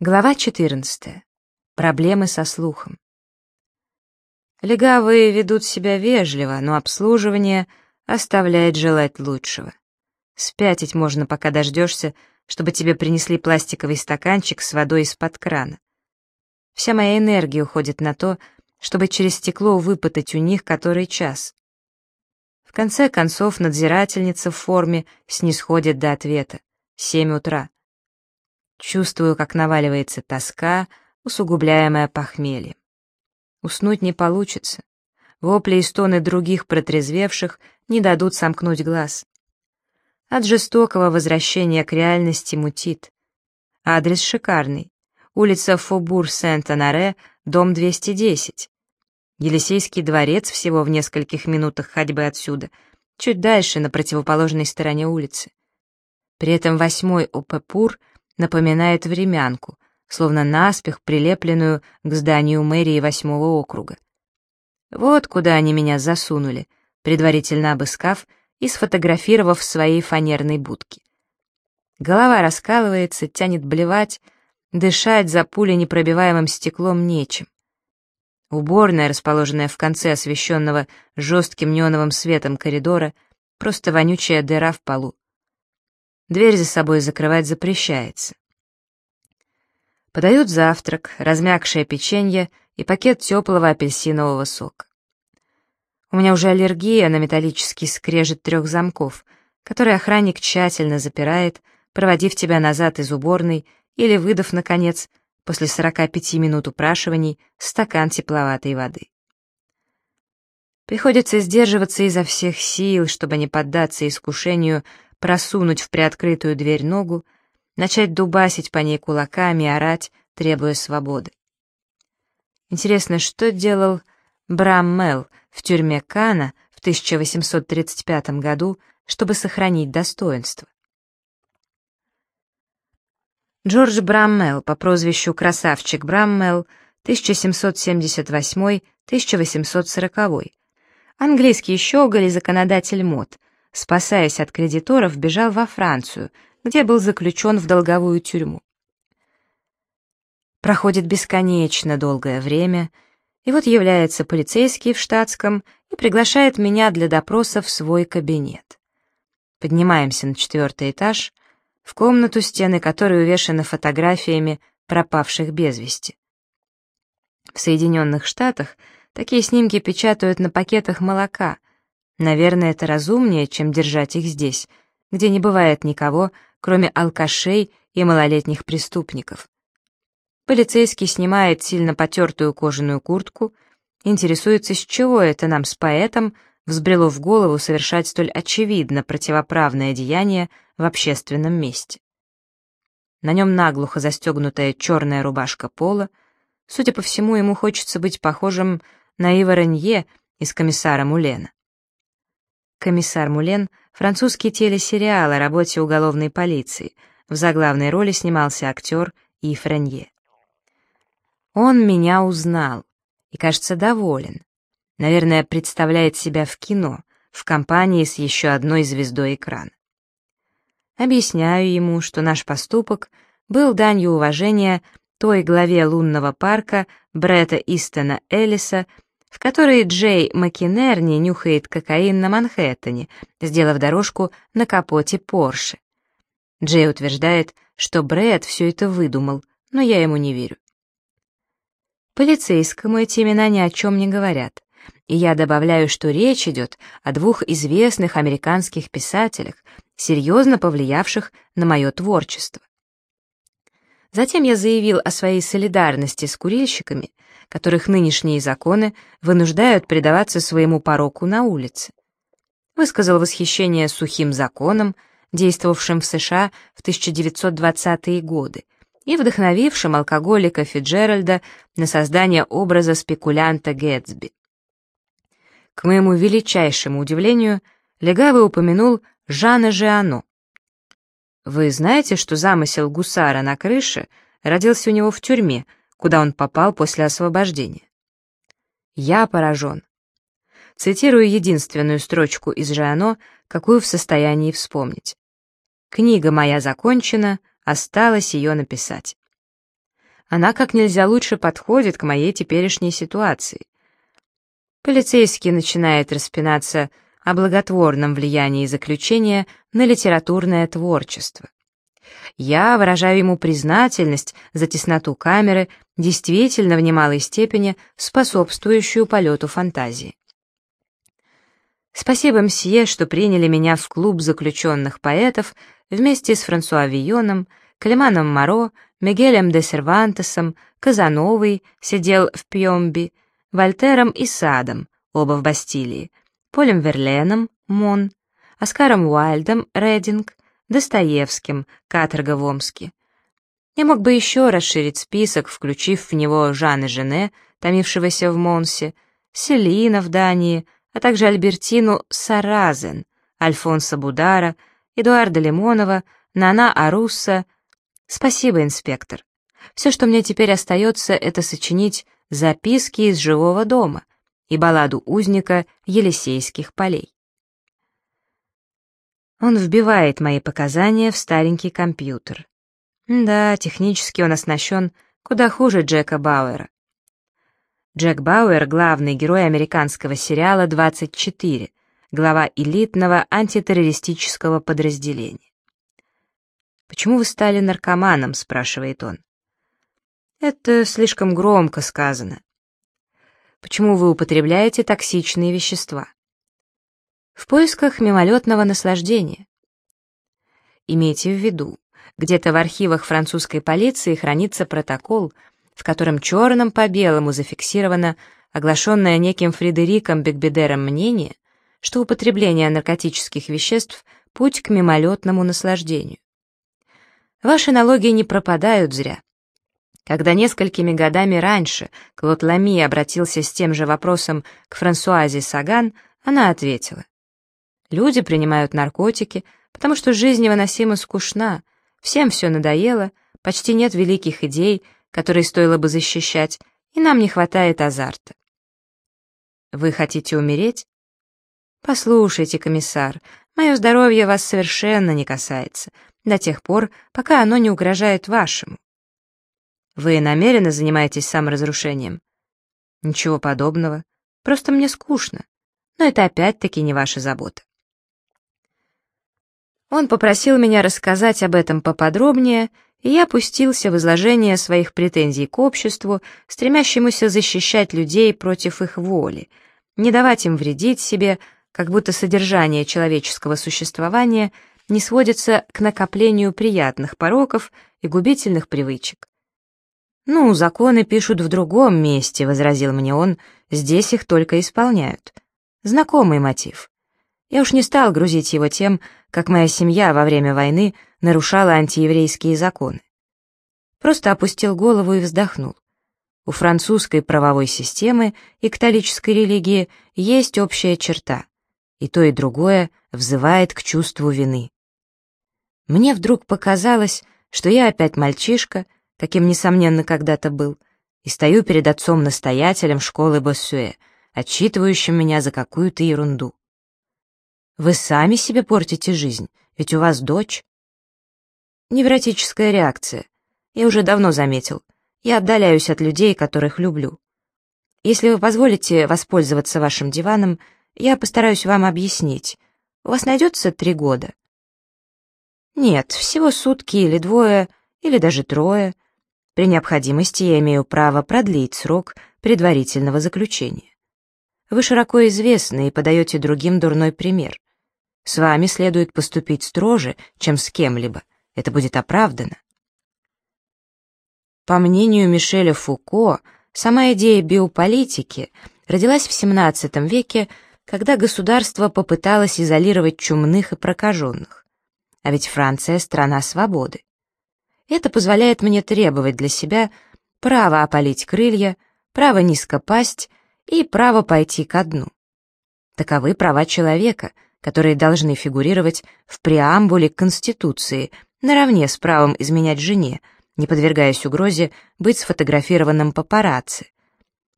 Глава 14. Проблемы со слухом. Легавые ведут себя вежливо, но обслуживание оставляет желать лучшего. Спятить можно, пока дождешься, чтобы тебе принесли пластиковый стаканчик с водой из-под крана. Вся моя энергия уходит на то, чтобы через стекло выпытать у них который час. В конце концов надзирательница в форме снисходит до ответа. Семь утра. Чувствую, как наваливается тоска, усугубляемая похмельем. Уснуть не получится. Вопли и стоны других протрезвевших не дадут сомкнуть глаз. От жестокого возвращения к реальности мутит. Адрес шикарный. Улица Фобур-Сент-Анаре, дом 210. Елисейский дворец всего в нескольких минутах ходьбы отсюда, чуть дальше, на противоположной стороне улицы. При этом восьмой Опепур напоминает времянку, словно наспех прилепленную к зданию мэрии восьмого округа. Вот куда они меня засунули, предварительно обыскав и сфотографировав в своей фанерной будке. Голова раскалывается, тянет блевать, дышать за пуленепробиваемым стеклом нечем. Уборная, расположенная в конце освещенного жестким неоновым светом коридора, просто вонючая дыра в полу. Дверь за собой закрывать запрещается. Подают завтрак, размягшее печенье и пакет теплого апельсинового сока. У меня уже аллергия на металлический скрежет трех замков, который охранник тщательно запирает, проводив тебя назад из уборной или выдав, наконец, после 45 минут упрашиваний, стакан тепловатой воды. Приходится сдерживаться изо всех сил, чтобы не поддаться искушению просунуть в приоткрытую дверь ногу, начать дубасить по ней кулаками и орать, требуя свободы. Интересно, что делал Браммел в тюрьме Кана в 1835 году, чтобы сохранить достоинство? Джордж Браммел по прозвищу Красавчик Браммел 1778-1840, английский щеголь и законодатель мод, спасаясь от кредиторов, бежал во Францию, где был заключен в долговую тюрьму. Проходит бесконечно долгое время, и вот является полицейский в штатском и приглашает меня для допроса в свой кабинет. Поднимаемся на четвертый этаж, в комнату, стены которой увешаны фотографиями пропавших без вести. В Соединенных Штатах такие снимки печатают на пакетах молока — Наверное, это разумнее, чем держать их здесь, где не бывает никого, кроме алкашей и малолетних преступников. Полицейский снимает сильно потертую кожаную куртку, интересуется, с чего это нам с поэтом взбрело в голову совершать столь очевидно противоправное деяние в общественном месте. На нем наглухо застегнутая черная рубашка пола, судя по всему, ему хочется быть похожим на Ива Ренье из «Комиссара Мулена». «Комиссар Мулен» — французский телесериал о работе уголовной полиции. В заглавной роли снимался актер Ив Ренье. Он меня узнал и, кажется, доволен. Наверное, представляет себя в кино, в компании с еще одной звездой экрана. Объясняю ему, что наш поступок был данью уважения той главе лунного парка Бретта Истона Эллиса, в которой Джей Макинерни нюхает кокаин на Манхэттене, сделав дорожку на капоте Порше. Джей утверждает, что Брэд все это выдумал, но я ему не верю. Полицейскому эти имена ни о чем не говорят, и я добавляю, что речь идет о двух известных американских писателях, серьезно повлиявших на мое творчество. Затем я заявил о своей солидарности с курильщиками, которых нынешние законы вынуждают предаваться своему пороку на улице. Высказал восхищение сухим законом, действовавшим в США в 1920-е годы, и вдохновившим алкоголика Фиджеральда на создание образа спекулянта Гэтсби. К моему величайшему удивлению, Легавый упомянул Жана Жиано. Вы знаете, что замысел гусара на крыше родился у него в тюрьме, куда он попал после освобождения. Я поражен. Цитирую единственную строчку из Жиано, какую в состоянии вспомнить. «Книга моя закончена, осталось ее написать». Она как нельзя лучше подходит к моей теперешней ситуации. Полицейский начинает распинаться о благотворном влиянии заключения на литературное творчество. Я выражаю ему признательность за тесноту камеры, действительно в немалой степени способствующую полету фантазии. Спасибо, мсье, что приняли меня в клуб заключенных поэтов вместе с Франсуа Вийоном, Клеманом Моро, Мигелем де Сервантесом, Казановой сидел в Пьемби, Вольтером и Садом, оба в Бастилии, Полем Верленом, Мон, Оскаром Уайльдом, Рединг, Достоевским, Каторга в Омске. Я мог бы еще расширить список, включив в него Жана Жене, томившегося в Монсе, Селина в Дании, а также Альбертину Саразен, Альфонса Будара, Эдуарда Лимонова, Нана Арусса. Спасибо, инспектор. Все, что мне теперь остается, это сочинить записки из живого дома и балладу узника Елисейских полей. Он вбивает мои показания в старенький компьютер. Да, технически он оснащен куда хуже Джека Бауэра. Джек Бауэр — главный герой американского сериала «24», глава элитного антитеррористического подразделения. «Почему вы стали наркоманом?» — спрашивает он. «Это слишком громко сказано». «Почему вы употребляете токсичные вещества?» в поисках мимолетного наслаждения. Имейте в виду, где-то в архивах французской полиции хранится протокол, в котором черным по белому зафиксировано оглашенное неким Фредериком Бекбедером мнение, что употребление наркотических веществ — путь к мимолетному наслаждению. Ваши налоги не пропадают зря. Когда несколькими годами раньше Клод Лами обратился с тем же вопросом к Франсуазе Саган, она ответила, Люди принимают наркотики, потому что жизнь невыносимо скучна, всем все надоело, почти нет великих идей, которые стоило бы защищать, и нам не хватает азарта. Вы хотите умереть? Послушайте, комиссар, мое здоровье вас совершенно не касается, до тех пор, пока оно не угрожает вашему. Вы намеренно занимаетесь саморазрушением? Ничего подобного, просто мне скучно, но это опять-таки не ваша забота. Он попросил меня рассказать об этом поподробнее, и я пустился в изложение своих претензий к обществу, стремящемуся защищать людей против их воли, не давать им вредить себе, как будто содержание человеческого существования не сводится к накоплению приятных пороков и губительных привычек. «Ну, законы пишут в другом месте», — возразил мне он, — «здесь их только исполняют». Знакомый мотив. Я уж не стал грузить его тем, как моя семья во время войны нарушала антиеврейские законы. Просто опустил голову и вздохнул. У французской правовой системы и католической религии есть общая черта. И то, и другое взывает к чувству вины. Мне вдруг показалось, что я опять мальчишка, каким, несомненно, когда-то был, и стою перед отцом-настоятелем школы Боссюэ, отчитывающим меня за какую-то ерунду. Вы сами себе портите жизнь, ведь у вас дочь. Невротическая реакция. Я уже давно заметил. Я отдаляюсь от людей, которых люблю. Если вы позволите воспользоваться вашим диваном, я постараюсь вам объяснить. У вас найдется три года? Нет, всего сутки или двое, или даже трое. При необходимости я имею право продлить срок предварительного заключения. Вы широко известны и подаете другим дурной пример. С вами следует поступить строже, чем с кем-либо. Это будет оправдано. По мнению Мишеля Фуко, сама идея биополитики родилась в XVII веке, когда государство попыталось изолировать чумных и прокаженных. А ведь Франция — страна свободы. Это позволяет мне требовать для себя право опалить крылья, право низко пасть и право пойти ко дну. Таковы права человека — которые должны фигурировать в преамбуле Конституции, наравне с правом изменять жене, не подвергаясь угрозе быть сфотографированным папарацци,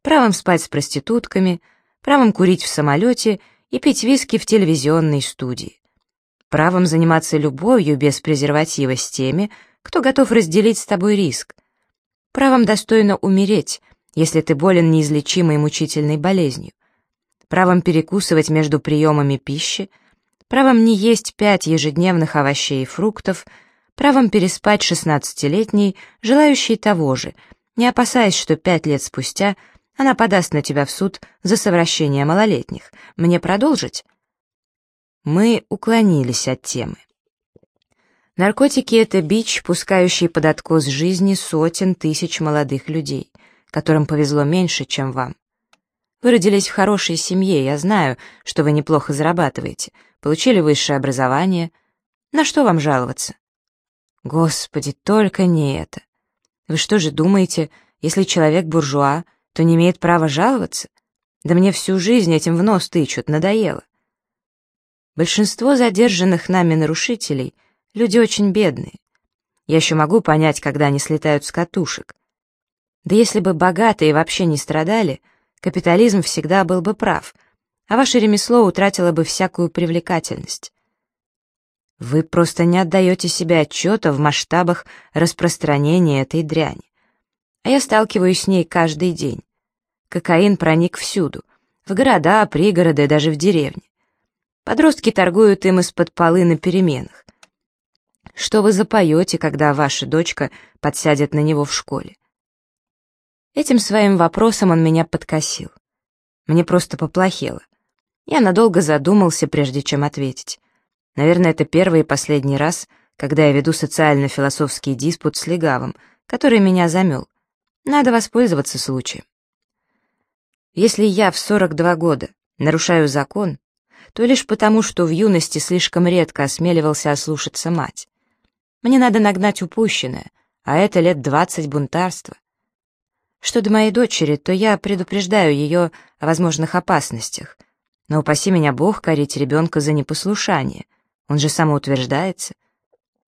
правом спать с проститутками, правом курить в самолете и пить виски в телевизионной студии, правом заниматься любовью без презерватива с теми, кто готов разделить с тобой риск, Правом достойно умереть, если ты болен неизлечимой мучительной болезнью. Правом перекусывать между приемами пищи, правом не есть пять ежедневных овощей и фруктов, правом переспать шестнадцатилетней, желающей того же, не опасаясь, что пять лет спустя она подаст на тебя в суд за совращение малолетних. Мне продолжить? Мы уклонились от темы. Наркотики — это бич, пускающий под откос жизни сотен тысяч молодых людей, которым повезло меньше, чем вам. Вы родились в хорошей семье, я знаю, что вы неплохо зарабатываете, получили высшее образование. На что вам жаловаться? Господи, только не это. Вы что же думаете, если человек буржуа, то не имеет права жаловаться? Да мне всю жизнь этим в нос тычут, надоело. Большинство задержанных нами нарушителей — Люди очень бедные. Я еще могу понять, когда они слетают с катушек. Да если бы богатые вообще не страдали, капитализм всегда был бы прав, а ваше ремесло утратило бы всякую привлекательность. Вы просто не отдаете себе отчета в масштабах распространения этой дряни. А я сталкиваюсь с ней каждый день. Кокаин проник всюду, в города, пригороды, даже в деревни. Подростки торгуют им из-под полы на переменах. Что вы запоете, когда ваша дочка подсядет на него в школе? Этим своим вопросом он меня подкосил. Мне просто поплохело. Я надолго задумался, прежде чем ответить. Наверное, это первый и последний раз, когда я веду социально-философский диспут с легавым, который меня замел. Надо воспользоваться случаем. Если я в 42 года нарушаю закон, то лишь потому, что в юности слишком редко осмеливался ослушаться мать. Мне надо нагнать упущенное, а это лет двадцать бунтарства. Что до моей дочери, то я предупреждаю ее о возможных опасностях. Но упаси меня Бог корить ребенка за непослушание. Он же самоутверждается.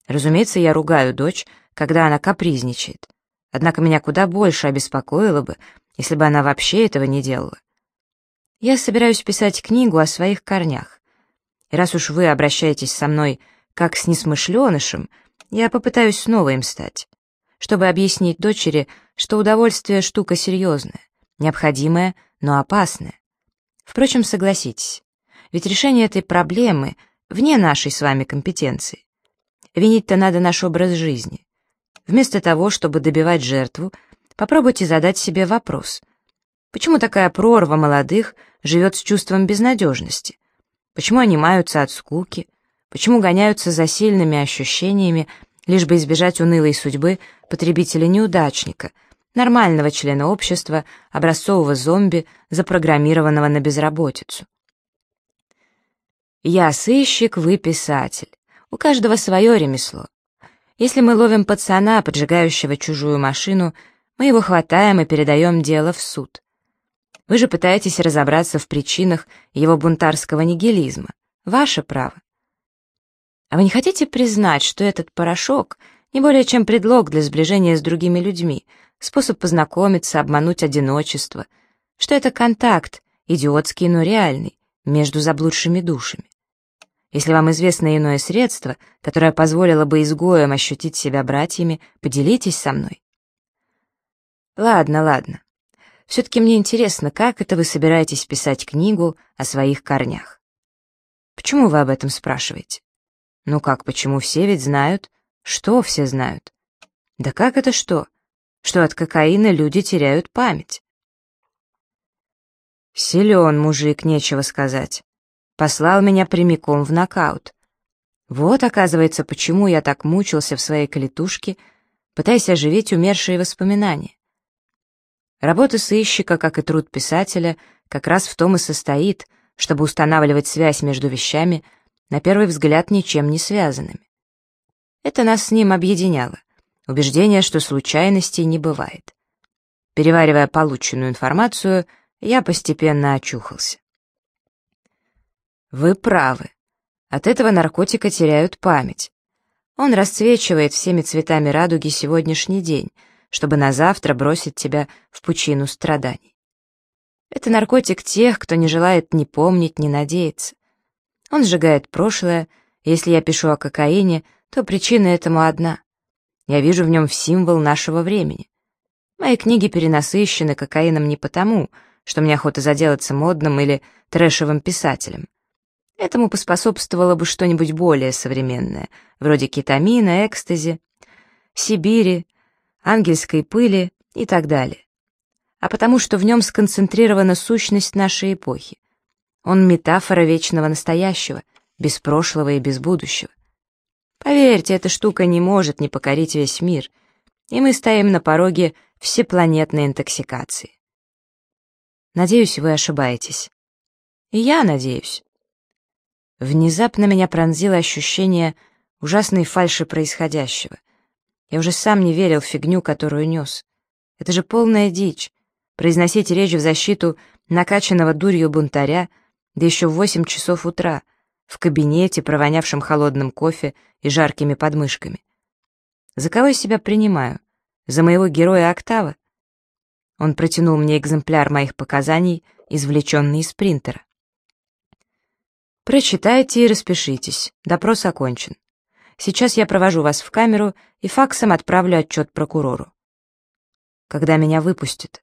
Разумеется, я ругаю дочь, когда она капризничает. Однако меня куда больше обеспокоило бы, если бы она вообще этого не делала. Я собираюсь писать книгу о своих корнях. И раз уж вы обращаетесь со мной как с несмышленышем, я попытаюсь снова им стать, чтобы объяснить дочери, что удовольствие — штука серьезная, необходимая, но опасная. Впрочем, согласитесь, ведь решение этой проблемы вне нашей с вами компетенции. Винить-то надо наш образ жизни. Вместо того, чтобы добивать жертву, попробуйте задать себе вопрос. Почему такая прорва молодых живет с чувством безнадежности? Почему они маются от скуки? Почему гоняются за сильными ощущениями, лишь бы избежать унылой судьбы потребителя-неудачника, нормального члена общества, образцового зомби, запрограммированного на безработицу? Я сыщик, вы писатель. У каждого свое ремесло. Если мы ловим пацана, поджигающего чужую машину, мы его хватаем и передаем дело в суд. Вы же пытаетесь разобраться в причинах его бунтарского нигилизма. Ваше право. А вы не хотите признать, что этот порошок не более чем предлог для сближения с другими людьми, способ познакомиться, обмануть одиночество, что это контакт, идиотский, но реальный, между заблудшими душами? Если вам известно иное средство, которое позволило бы изгоям ощутить себя братьями, поделитесь со мной. Ладно, ладно. Все-таки мне интересно, как это вы собираетесь писать книгу о своих корнях? Почему вы об этом спрашиваете? Ну как, почему все ведь знают? Что все знают? Да как это что? Что от кокаина люди теряют память. Силен мужик, нечего сказать. Послал меня прямиком в нокаут. Вот, оказывается, почему я так мучился в своей клетушке, пытаясь оживить умершие воспоминания. Работа сыщика, как и труд писателя, как раз в том и состоит, чтобы устанавливать связь между вещами, на первый взгляд ничем не связанными. Это нас с ним объединяло. Убеждение, что случайностей не бывает. Переваривая полученную информацию, я постепенно очухался. Вы правы. От этого наркотика теряют память. Он расцвечивает всеми цветами радуги сегодняшний день, чтобы на завтра бросить тебя в пучину страданий. Это наркотик тех, кто не желает ни помнить, ни надеяться. Он сжигает прошлое, если я пишу о кокаине, то причина этому одна. Я вижу в нем символ нашего времени. Мои книги перенасыщены кокаином не потому, что мне охота заделаться модным или трэшевым писателем. Этому поспособствовало бы что-нибудь более современное, вроде кетамина, экстази, Сибири, ангельской пыли и так далее. А потому что в нем сконцентрирована сущность нашей эпохи. Он метафора вечного настоящего, без прошлого и без будущего. Поверьте, эта штука не может не покорить весь мир, и мы стоим на пороге всепланетной интоксикации. Надеюсь, вы ошибаетесь. И я надеюсь. Внезапно меня пронзило ощущение ужасной фальши происходящего. Я уже сам не верил в фигню, которую нес. Это же полная дичь. Произносить речь в защиту накачанного дурью бунтаря, да еще в восемь часов утра, в кабинете, провонявшем холодным кофе и жаркими подмышками. За кого я себя принимаю? За моего героя Октава? Он протянул мне экземпляр моих показаний, извлеченный из принтера. Прочитайте и распишитесь. Допрос окончен. Сейчас я провожу вас в камеру и факсом отправлю отчет прокурору. Когда меня выпустят?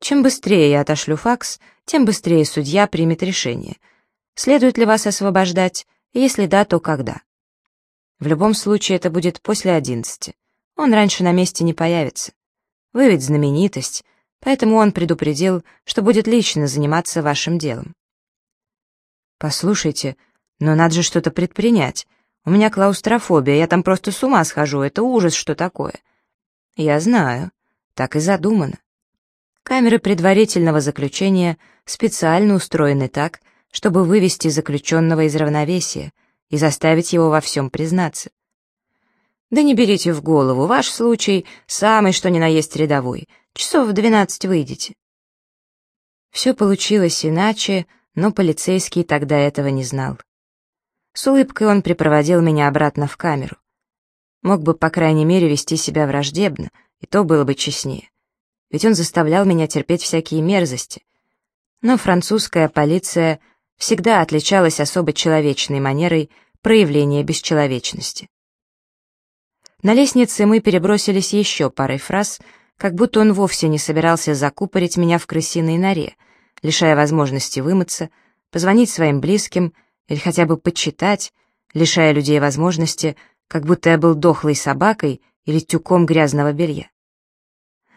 Чем быстрее я отошлю факс, тем быстрее судья примет решение. Следует ли вас освобождать, если да, то когда? В любом случае это будет после одиннадцати. Он раньше на месте не появится. Вы ведь знаменитость, поэтому он предупредил, что будет лично заниматься вашим делом. «Послушайте, но надо же что-то предпринять. У меня клаустрофобия, я там просто с ума схожу, это ужас, что такое». «Я знаю. Так и задумано. Камеры предварительного заключения специально устроены так, чтобы вывести заключенного из равновесия и заставить его во всем признаться. Да не берите в голову, ваш случай самый что ни на есть рядовой. Часов в двенадцать выйдете. Все получилось иначе, но полицейский тогда этого не знал. С улыбкой он припроводил меня обратно в камеру. Мог бы, по крайней мере, вести себя враждебно, и то было бы честнее. Ведь он заставлял меня терпеть всякие мерзости. Но французская полиция всегда отличалась особо человечной манерой проявления бесчеловечности. На лестнице мы перебросились еще парой фраз, как будто он вовсе не собирался закупорить меня в крысиной норе — лишая возможности вымыться, позвонить своим близким или хотя бы почитать, лишая людей возможности, как будто я был дохлой собакой или тюком грязного белья.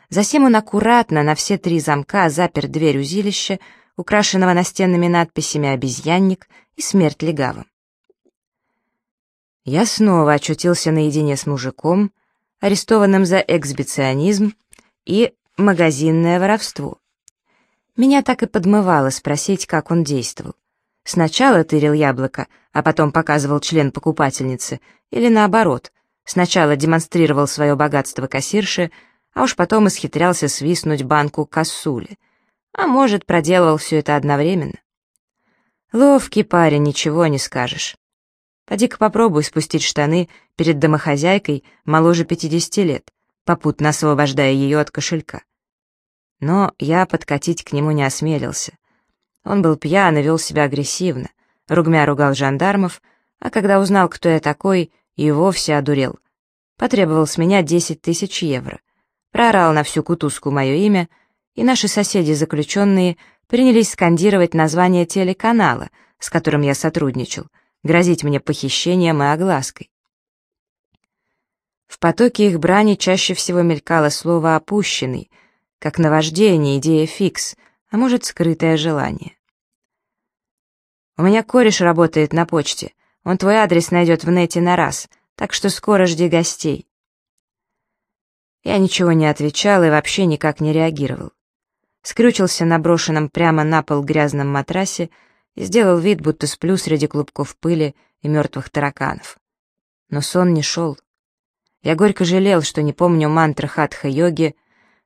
Затем он аккуратно на все три замка запер дверь узилища, украшенного настенными надписями «Обезьянник» и «Смерть легавым». Я снова очутился наедине с мужиком, арестованным за эксбиционизм и магазинное воровство. Меня так и подмывало спросить, как он действовал. Сначала тырил яблоко, а потом показывал член покупательницы, или наоборот, сначала демонстрировал свое богатство кассирше, а уж потом исхитрялся свистнуть банку кассули. А может, проделывал все это одновременно. Ловкий парень, ничего не скажешь. Поди-ка попробуй спустить штаны перед домохозяйкой моложе 50 лет, попутно освобождая ее от кошелька но я подкатить к нему не осмелился. Он был пьян и вел себя агрессивно, ругмя ругал жандармов, а когда узнал, кто я такой, и вовсе одурел. Потребовал с меня 10 тысяч евро. Проорал на всю кутузку мое имя, и наши соседи-заключенные принялись скандировать название телеканала, с которым я сотрудничал, грозить мне похищением и оглаской. В потоке их брани чаще всего мелькало слово «опущенный», как наваждение, идея фикс, а может, скрытое желание. «У меня кореш работает на почте. Он твой адрес найдет в нете на раз, так что скоро жди гостей». Я ничего не отвечал и вообще никак не реагировал. Скрючился на брошенном прямо на пол грязном матрасе и сделал вид, будто сплю среди клубков пыли и мертвых тараканов. Но сон не шел. Я горько жалел, что не помню мантры хатха-йоги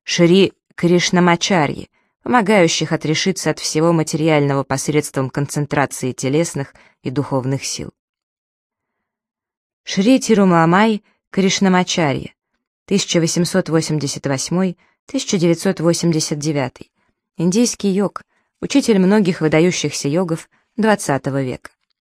«Шри Кришнамачарьи, помогающих отрешиться от всего материального посредством концентрации телесных и духовных сил. Шри Тирумамай Кришнамачарья, 1888-1989, индийский йог, учитель многих выдающихся йогов XX века.